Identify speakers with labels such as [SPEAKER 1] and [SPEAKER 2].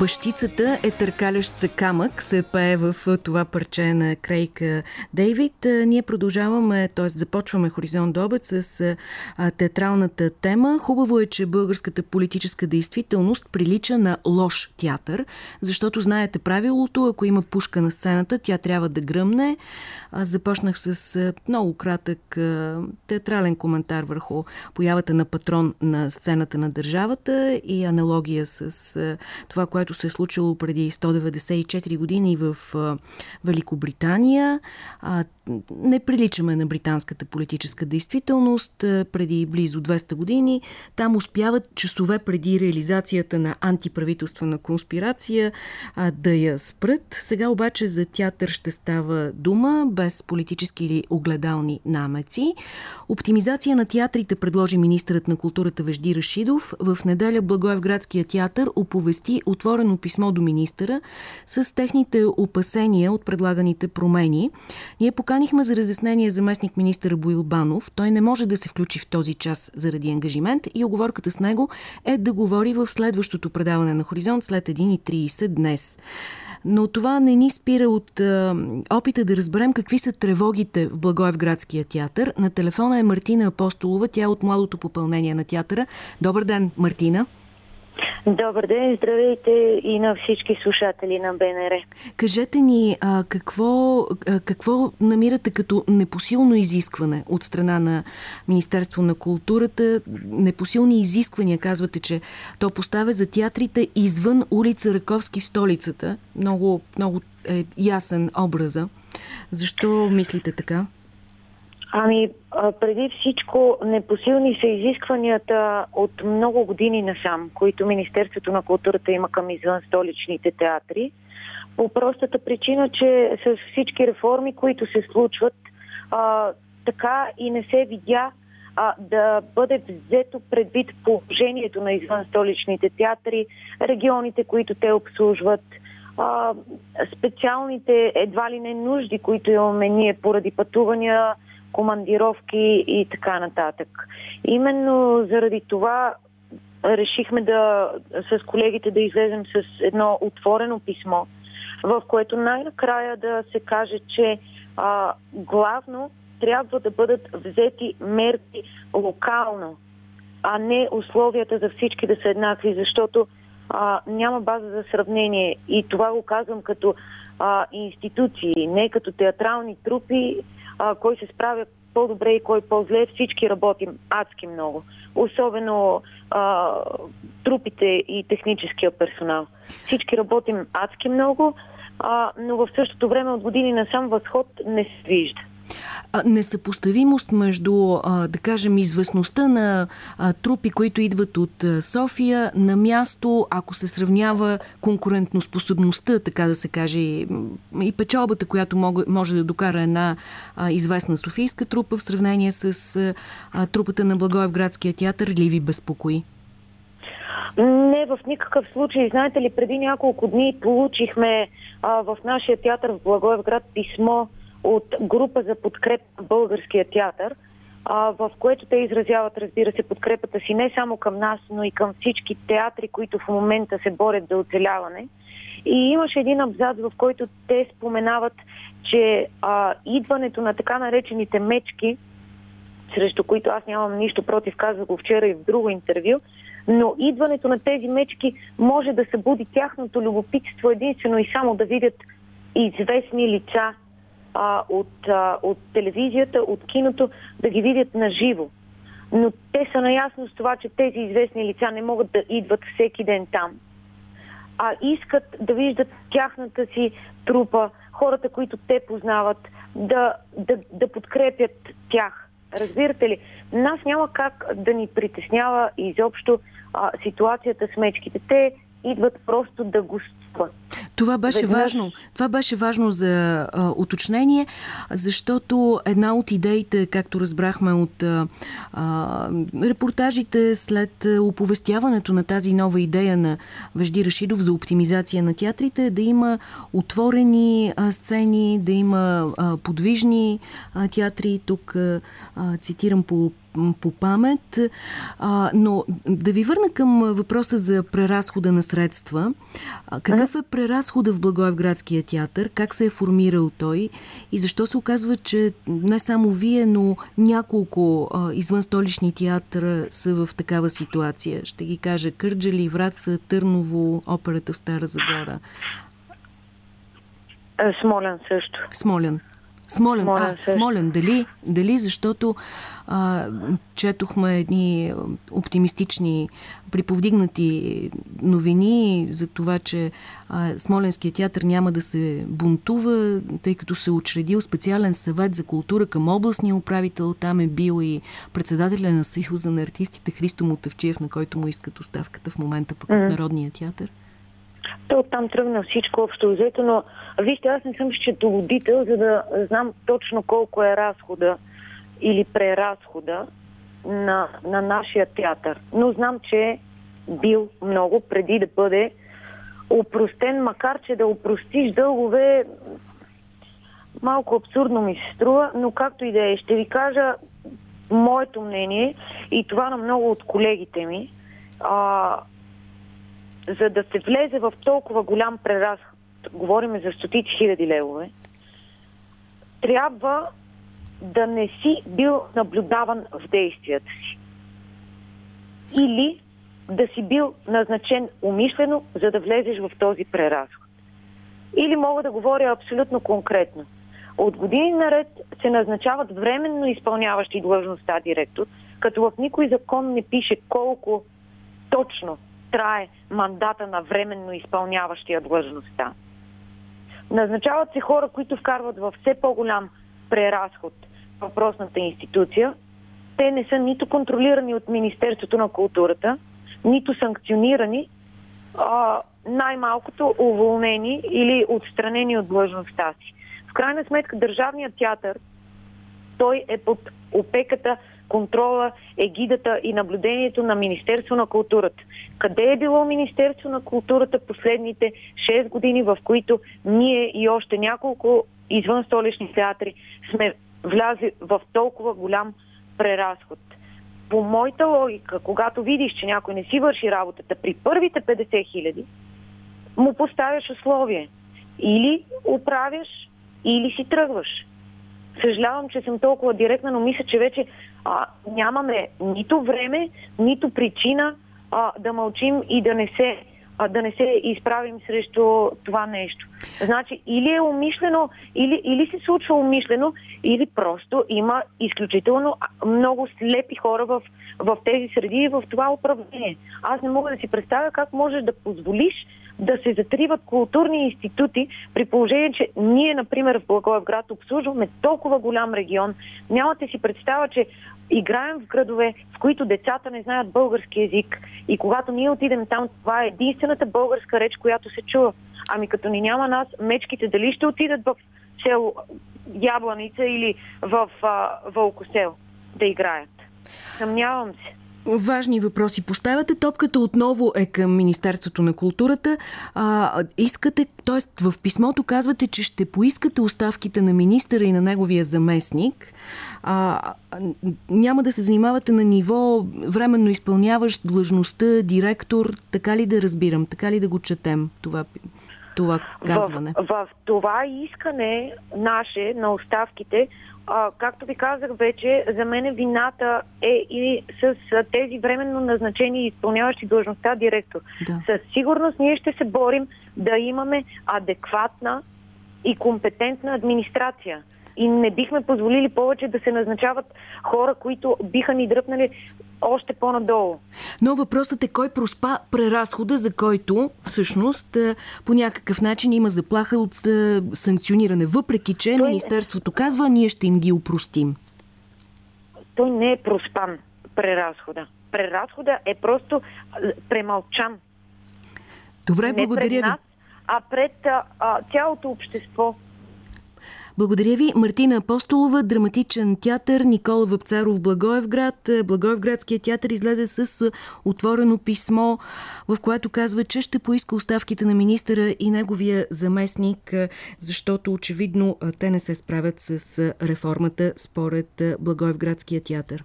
[SPEAKER 1] Бащицата е търкалящ се камък, се пее в това парче на Крейг Дейвид. Ние продължаваме, т.е. започваме Хоризонт до обед с театралната тема. Хубаво е, че българската политическа действителност прилича на лош театър, защото знаете правилото, ако има пушка на сцената, тя трябва да гръмне. Започнах с много кратък театрален коментар върху появата на патрон на сцената на държавата и аналогия с това, което се е случило преди 194 години в Великобритания. Не приличаме на британската политическа действителност. Преди близо 200 години там успяват часове преди реализацията на антиправителствена конспирация да я спрат. Сега обаче за театър ще става дума, без политически или огледални намеци. Оптимизация на театрите предложи министърът на културата Вежди Рашидов. В неделя Благоевградския театър оповести отворено писмо до министъра с техните опасения от предлаганите промени. Ние поканихме за разяснение заместник министъра Боил Банов. Той не може да се включи в този час заради ангажимент и оговорката с него е да говори в следващото предаване на Хоризонт след 1.30 днес. Но това не ни спира от а, опита да разберем какви са тревогите в Благоевградския театър. На телефона е Мартина Апостолова, тя е от младото попълнение на театъра. Добър ден, Мартина.
[SPEAKER 2] Добър ден, здравейте и на всички слушатели на БНР.
[SPEAKER 1] Кажете ни, а, какво, а, какво намирате като непосилно изискване от страна на Министерство на културата? Непосилни изисквания, казвате, че то поставя за театрите извън улица Раковски в столицата. Много, много е ясен образа. Защо мислите така?
[SPEAKER 2] Ами, преди всичко, непосилни са изискванията от много години насам, които Министерството на културата има към извън столичните театри. По простата причина, че с всички реформи, които се случват, а, така и не се видя а, да бъде взето предвид положението на извън столичните театри, регионите, които те обслужват, а, специалните едва ли не нужди, които имаме ние поради пътувания командировки и така нататък. Именно заради това решихме да с колегите да излезем с едно отворено писмо, в което най-накрая да се каже, че а, главно трябва да бъдат взети мерки локално, а не условията за всички да са еднакви, защото а, няма база за сравнение. И това го казвам като а, институции, не като театрални трупи, а, кой се справя по-добре и кой по-зле. Всички работим адски много. Особено а, трупите и техническия персонал. Всички работим адски много, а, но в същото време от години насам възход не се вижда
[SPEAKER 1] несъпоставимост между, да кажем, известността на трупи, които идват от София на място, ако се сравнява конкурентноспособността, така да се каже, и печалбата, която може да докара една известна софийска трупа в сравнение с трупата на Благоевградския театър, ли ви безпокои?
[SPEAKER 2] Не, в никакъв случай. Знаете ли, преди няколко дни получихме а, в нашия театър в Благоевград писмо от група за подкреп българския театър, в което те изразяват, разбира се, подкрепата си не само към нас, но и към всички театри, които в момента се борят за оцеляване. И имаше един абзац, в който те споменават, че а, идването на така наречените мечки, срещу които аз нямам нищо против, казах го вчера и в друго интервю, но идването на тези мечки може да събуди тяхното любопитство единствено и само да видят известни лица а, от, а, от телевизията, от киното, да ги видят на живо. Но те са наясно с това, че тези известни лица не могат да идват всеки ден там. А искат да виждат тяхната си трупа, хората, които те познават, да, да, да подкрепят тях. Разбирате ли? Нас няма как да ни притеснява изобщо а, ситуацията с мечките. Те идват просто да гостуват.
[SPEAKER 1] Това беше Веднъж... важно. Това беше важно за а, уточнение, защото една от идеите, както разбрахме от а, а, репортажите след оповестяването на тази нова идея на Вежди Рашидов за оптимизация на театрите, е да има отворени а, сцени, да има а, подвижни а, театри. Тук а, цитирам по по памет. А, но да ви върна към въпроса за преразхода на средства. А, какъв е преразхода в Благоевградския театър? Как се е формирал той? И защо се оказва, че не само вие, но няколко а, извън столични театъра са в такава ситуация? Ще ги кажа Кърджали, Враца, Търново, операта в Стара Загора.
[SPEAKER 2] Смолен също.
[SPEAKER 1] Смолен. Смолен, Смолен, а, Смолен, дали, дали защото а, четохме едни оптимистични, приповдигнати новини за това, че а, Смоленският театър няма да се бунтува, тъй като се учредил специален съвет за култура към областния управител. Там е бил и председателя на Съюза на артистите Христо Мотавчиев, на който му искат оставката в момента пък mm. от Народния театър.
[SPEAKER 2] То оттам тръгна всичко общо взето, но вижте, аз не съм счетоводител, за да знам точно колко е разхода или преразхода на, на нашия театър. Но знам, че е бил много преди да бъде упростен, макар че да упростиш дългове малко абсурдно ми се струва, но както и да е, ще ви кажа моето мнение и това на много от колегите ми. А, за да се влезе в толкова голям преразход, говорим за стотици хиляди левове, трябва да не си бил наблюдаван в действията си. Или да си бил назначен умишлено, за да влезеш в този преразход. Или мога да говоря абсолютно конкретно. От години наред се назначават временно изпълняващи длъжността директор, като в никой закон не пише колко точно трае мандата на временно изпълняващия длъжността. Назначават се хора, които вкарват в все по-голям преразход въпросната институция. Те не са нито контролирани от Министерството на културата, нито санкционирани, а, най-малкото уволнени или отстранени от длъжността си. В крайна сметка Държавният театър той е под опеката контрола, егидата и наблюдението на Министерство на културата. Къде е било Министерство на културата последните 6 години, в които ние и още няколко извън столични театри сме влязли в толкова голям преразход? По моята логика, когато видиш, че някой не си върши работата при първите 50 хиляди, му поставяш условие. Или оправяш, или си тръгваш. Съжалявам, че съм толкова директна, но мисля, че вече а, нямаме нито време, нито причина а, да мълчим и да не се а, да не се изправим срещу това нещо. Значи, или е умишлено, или, или се случва умишлено, или просто има изключително много слепи хора в, в тези среди и в това управление. Аз не мога да си представя как можеш да позволиш да се затриват културни институти, при положение, че ние, например, в Благоевград обслужваме толкова голям регион. Нямате си представа, че играем в градове, в които децата не знаят български язик и когато ние отидем там, това е единствената българска реч, която се чува. Ами като ни няма нас, мечките дали ще отидат в село Ябланица или в Вълкосел да играят? Съмнявам се.
[SPEAKER 1] Важни въпроси поставяте. Топката отново е към Министерството на културата. А, искате, т.е. в писмото казвате, че ще поискате оставките на министъра и на неговия заместник. А, няма да се занимавате на ниво временно изпълняващ длъжността директор, така ли да разбирам, така ли да го четем това това казване?
[SPEAKER 2] В, в това искане наше на оставките а, както ви казах вече, за мен вината е и с тези временно назначени и изпълняващи длъжността директор. Да. Със сигурност ние ще се борим да имаме адекватна и компетентна администрация и не бихме позволили повече да се назначават хора, които биха ни дръпнали още по-надолу.
[SPEAKER 1] Но въпросът е кой проспа преразхода, за който всъщност е, по някакъв начин има заплаха от е, санкциониране, въпреки че Той... Министерството казва, ние ще им ги упростим.
[SPEAKER 2] Той не е проспан преразхода. Преразхода е просто е, премълчан.
[SPEAKER 1] Добре, благодаря
[SPEAKER 2] не пред нас,
[SPEAKER 1] ви.
[SPEAKER 2] А пред а, цялото общество.
[SPEAKER 1] Благодаря ви. Мартина Апостолова, драматичен театър, Никола Въпцаров, Благоевград. Благоевградският театър излезе с отворено писмо, в което казва, че ще поиска оставките на министъра и неговия заместник, защото очевидно те не се справят с реформата според Благоевградския театър.